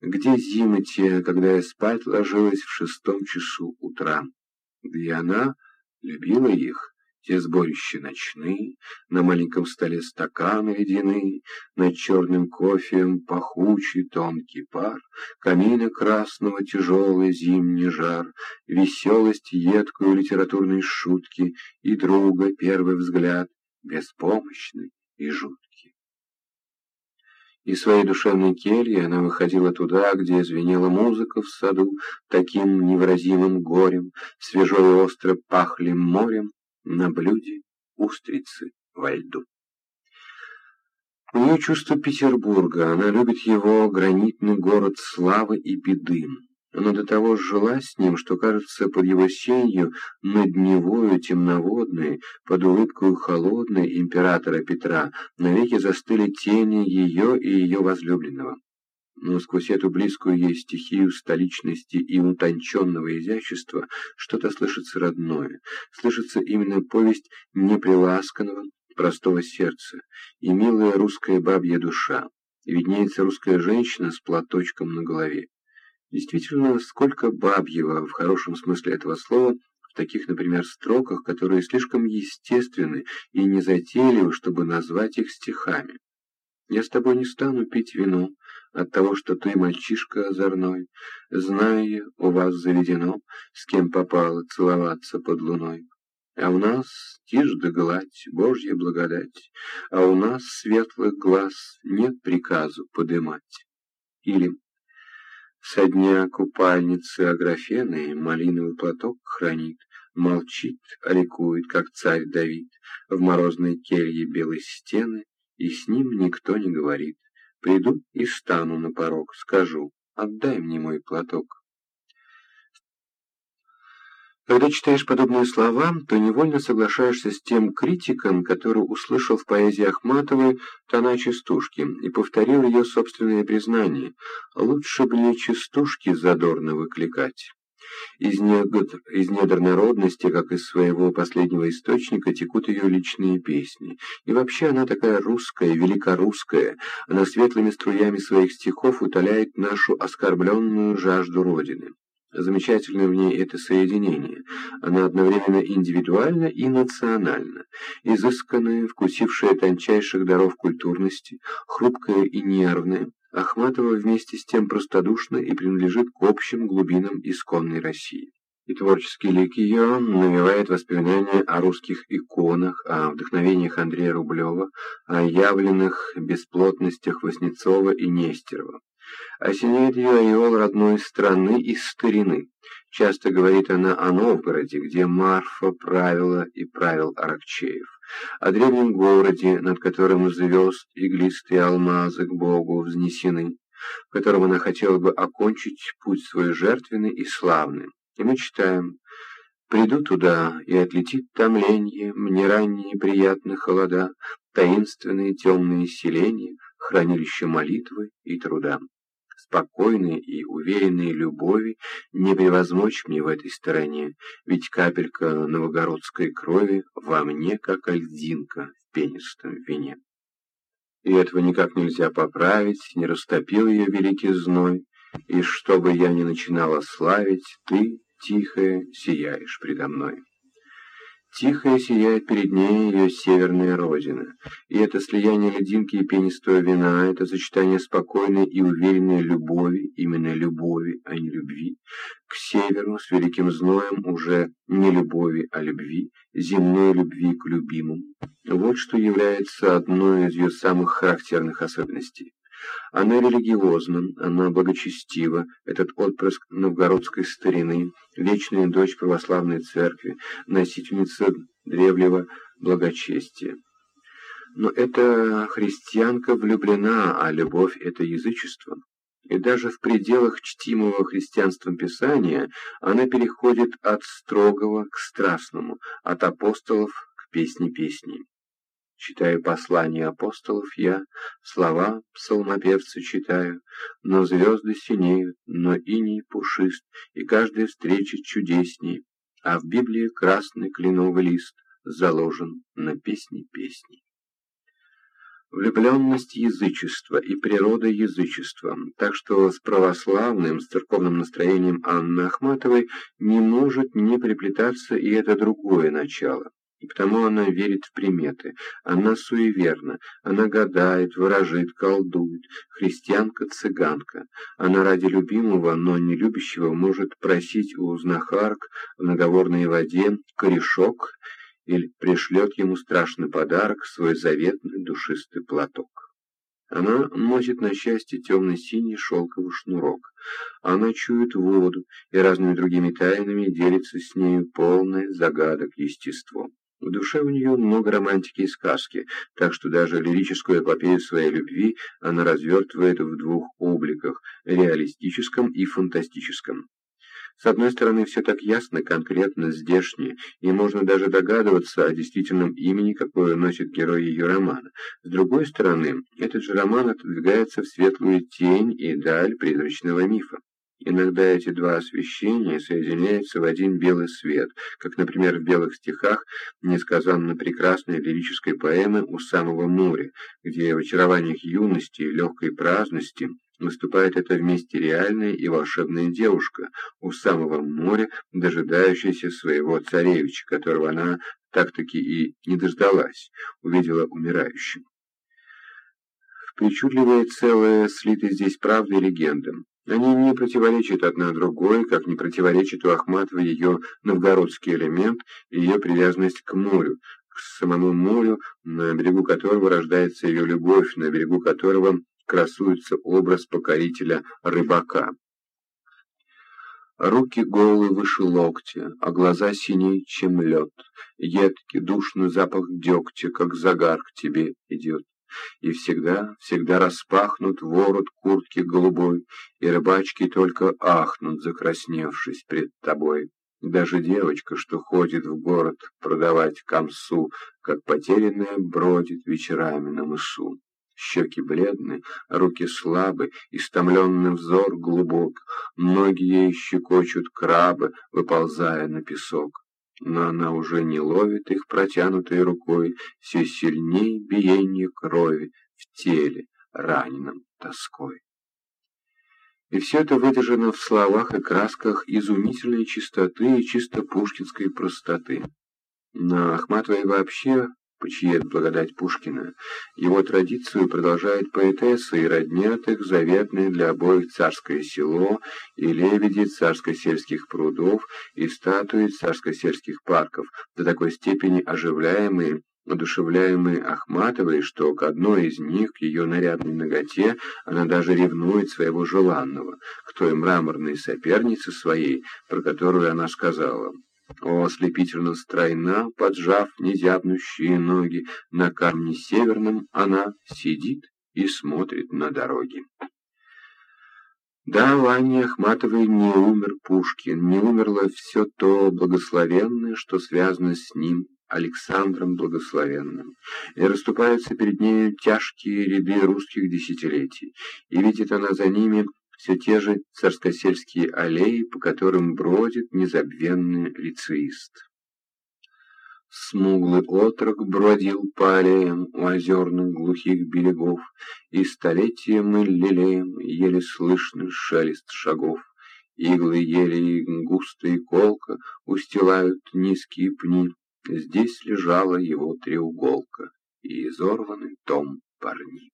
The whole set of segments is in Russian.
Где зимы те, когда я спать ложилась в шестом часу утра? Да и она любила их, те сборища ночные, на маленьком столе стаканы ледяные, над черным кофеем пахучий тонкий пар, камина красного тяжелый зимний жар, веселость едкую литературной шутки и друга первый взгляд, беспомощный и жуткий. Из своей душевной кельи она выходила туда, где звенела музыка в саду, таким невыразимым горем, свежо и остро пахли морем, на блюде устрицы во льду. У нее чувство Петербурга, она любит его гранитный город славы и беды. Она до того жила с ним, что, кажется, под его сенью, над Невою темноводной, под улыбкой холодной императора Петра, навеки застыли тени ее и ее возлюбленного но сквозь эту близкую ей стихию столичности и утонченного изящества что-то слышится родное, слышится именно повесть неприласканного, простого сердца и милая русская бабья душа, виднеется русская женщина с платочком на голове. Действительно, сколько бабьего, в хорошем смысле этого слова, в таких, например, строках, которые слишком естественны и незатейливы, чтобы назвать их стихами. «Я с тобой не стану пить вино, от того, что ты мальчишка озорной, зная, у вас заведено, с кем попало целоваться под луной. А у нас тишь да гладь, Божья благодать, а у нас светлых глаз нет приказу подымать. Или со дня купальницы Аграфены малиновый платок хранит, молчит, ликует, как царь Давид, в морозной келье белой стены, и с ним никто не говорит. Приду и стану на порог, скажу, отдай мне мой платок. Когда читаешь подобные слова, то невольно соглашаешься с тем критиком, который услышал в поэзии Ахматовой тона частушки и повторил ее собственное признание. Лучше бы не частушки задорно выкликать. Из недр, из недр народности, как из своего последнего источника, текут ее личные песни. И вообще она такая русская, великорусская. Она светлыми струями своих стихов утоляет нашу оскорбленную жажду Родины. Замечательно в ней это соединение. Она одновременно индивидуальна и национальна, изысканная, вкусившая тончайших даров культурности, хрупкая и нервная, Ахматова вместе с тем простодушна и принадлежит к общим глубинам исконной России. И творческий лик ее навевает воспоминания о русских иконах, о вдохновениях Андрея Рублева, о явленных бесплотностях Васнецова и Нестерова. Осеняет ее ореол родной страны и старины. Часто говорит она о Новгороде, где Марфа правила и правил Аракчеев о древнем городе, над которым звезд иглистые алмазы к Богу взнесены, в котором она хотела бы окончить путь свой жертвенный и славный. И мы читаем «Приду туда, и отлетит томленье, мне ранние приятные холода, таинственные темные селения, хранилище молитвы и труда» спокойной и уверенной любови не превозмочь мне в этой стороне, ведь капелька новогородской крови во мне, как альдинка в пенистом вине. И этого никак нельзя поправить, не растопил ее великий зной, и что бы я ни начинала славить, ты, тихая, сияешь предо мной. Тихо сияет перед ней ее северная родина. И это слияние лединки и пенистого вина, это сочетание спокойной и уверенной любови, именно любови, а не любви, к северу с великим зноем уже не любови, а любви, земной любви к любимому. Вот что является одной из ее самых характерных особенностей. Она религиозна, она благочестива, этот отпрыск новгородской старины, вечная дочь православной церкви, носительница древнего благочестия. Но эта христианка влюблена, а любовь — это язычество. И даже в пределах чтимого христианством Писания она переходит от строгого к страстному, от апостолов к песне песней. Читаю послания апостолов я, слова псалмопевца читаю, но звезды синеют, но иней пушист, и каждая встреча чудесней, а в Библии красный кленовый лист заложен на песни песней. влюбленность язычества и природа язычества, так что с православным, с церковным настроением Анны Ахматовой не может не приплетаться и это другое начало. И потому она верит в приметы, она суеверна, она гадает, ворожит, колдует, христианка-цыганка. Она ради любимого, но не любящего может просить у знахарк в наговорной воде корешок или пришлет ему страшный подарок, свой заветный душистый платок. Она носит на счастье темно-синий шелковый шнурок. Она чует воду и разными другими тайнами делится с нею полное загадок естеством. В душе у нее много романтики и сказки, так что даже лирическую эпопею своей любви она развертывает в двух обликах – реалистическом и фантастическом. С одной стороны, все так ясно, конкретно, здешнее, и можно даже догадываться о действительном имени, какое носит герой ее романа. С другой стороны, этот же роман отодвигается в светлую тень и даль призрачного мифа. Иногда эти два освещения соединяются в один белый свет, как, например, в белых стихах несказанно прекрасной лирической поэмы «У самого моря», где в очарованиях юности и легкой праздности Выступает это вместе реальная и волшебная девушка у самого моря, дожидающаяся своего царевича, которого она так-таки и не дождалась, увидела умирающим. Причудливые целые слиты здесь правда и легенда. Они не противоречат одна другой, как не противоречит у Ахматова ее новгородский элемент и ее привязанность к морю, к самому морю, на берегу которого рождается ее любовь, на берегу которого красуется образ покорителя рыбака. Руки голые выше локтя, а глаза синее, чем лед. Едкий, душный запах дегтя, как загар к тебе идет. И всегда, всегда распахнут ворот куртки голубой, И рыбачки только ахнут, закрасневшись пред тобой. Даже девочка, что ходит в город продавать камсу, Как потерянная бродит вечерами на мысу. Щеки бледны, руки слабы, истомленный взор глубок, Ноги ей щекочут крабы, выползая на песок. Но она уже не ловит их протянутой рукой, Все сильней биение крови в теле, раненом тоской. И все это выдержано в словах и красках изумительной чистоты и чисто пушкинской простоты. На Ахматовой вообще чьей благодать Пушкина. Его традицию продолжает поэтесса и роднят их заветные для обоих царское село и лебеди царско-сельских прудов и статуи царско-сельских парков, до такой степени оживляемые, одушевляемые Ахматовой, что к одной из них, к ее нарядной ноготе, она даже ревнует своего желанного, к той мраморной сопернице своей, про которую она сказала — о, ослепительно стройна, поджав незябнущие ноги, на камне северном она сидит и смотрит на дороги. Да, Ване Ахматовой не умер Пушкин, не умерло все то благословенное, что связано с ним, Александром Благословенным, и расступаются перед нею тяжкие ряды русских десятилетий, и видит она за ними все те же царскосельские аллеи, по которым бродит незабвенный лицеист. Смуглый отрок бродил по аллеям у озерных глухих берегов, и столетия мы лелеем, еле слышный шелест шагов. Иглы ели густо и колко устилают низкие пни, здесь лежала его треуголка и изорванный том парни.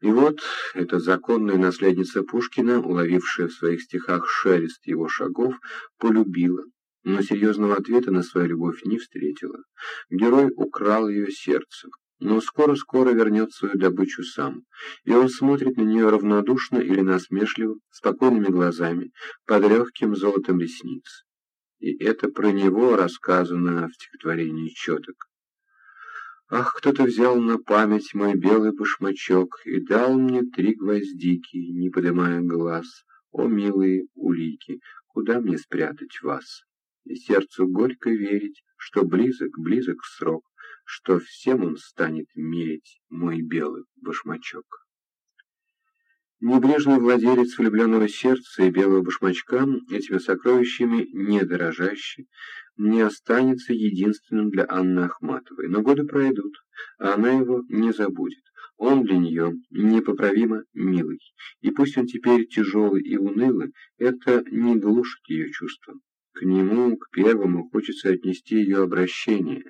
И вот эта законная наследница Пушкина, уловившая в своих стихах шелест его шагов, полюбила, но серьезного ответа на свою любовь не встретила. Герой украл ее сердце, но скоро-скоро вернет свою добычу сам, и он смотрит на нее равнодушно или насмешливо, спокойными глазами, под легким золотом ресниц. И это про него рассказано в стихотворении «Четок». Ах, кто-то взял на память мой белый башмачок И дал мне три гвоздики, не поднимая глаз. О, милые улики, куда мне спрятать вас? И сердцу горько верить, что близок, близок срок, Что всем он станет мерить мой белый башмачок. Небрежный владелец влюбленного сердца и белого башмачка, этими сокровищами не дорожащий, не останется единственным для Анны Ахматовой. Но годы пройдут, а она его не забудет. Он для нее непоправимо милый, и пусть он теперь тяжелый и унылый, это не глушит ее чувства. К нему, к первому, хочется отнести ее обращение.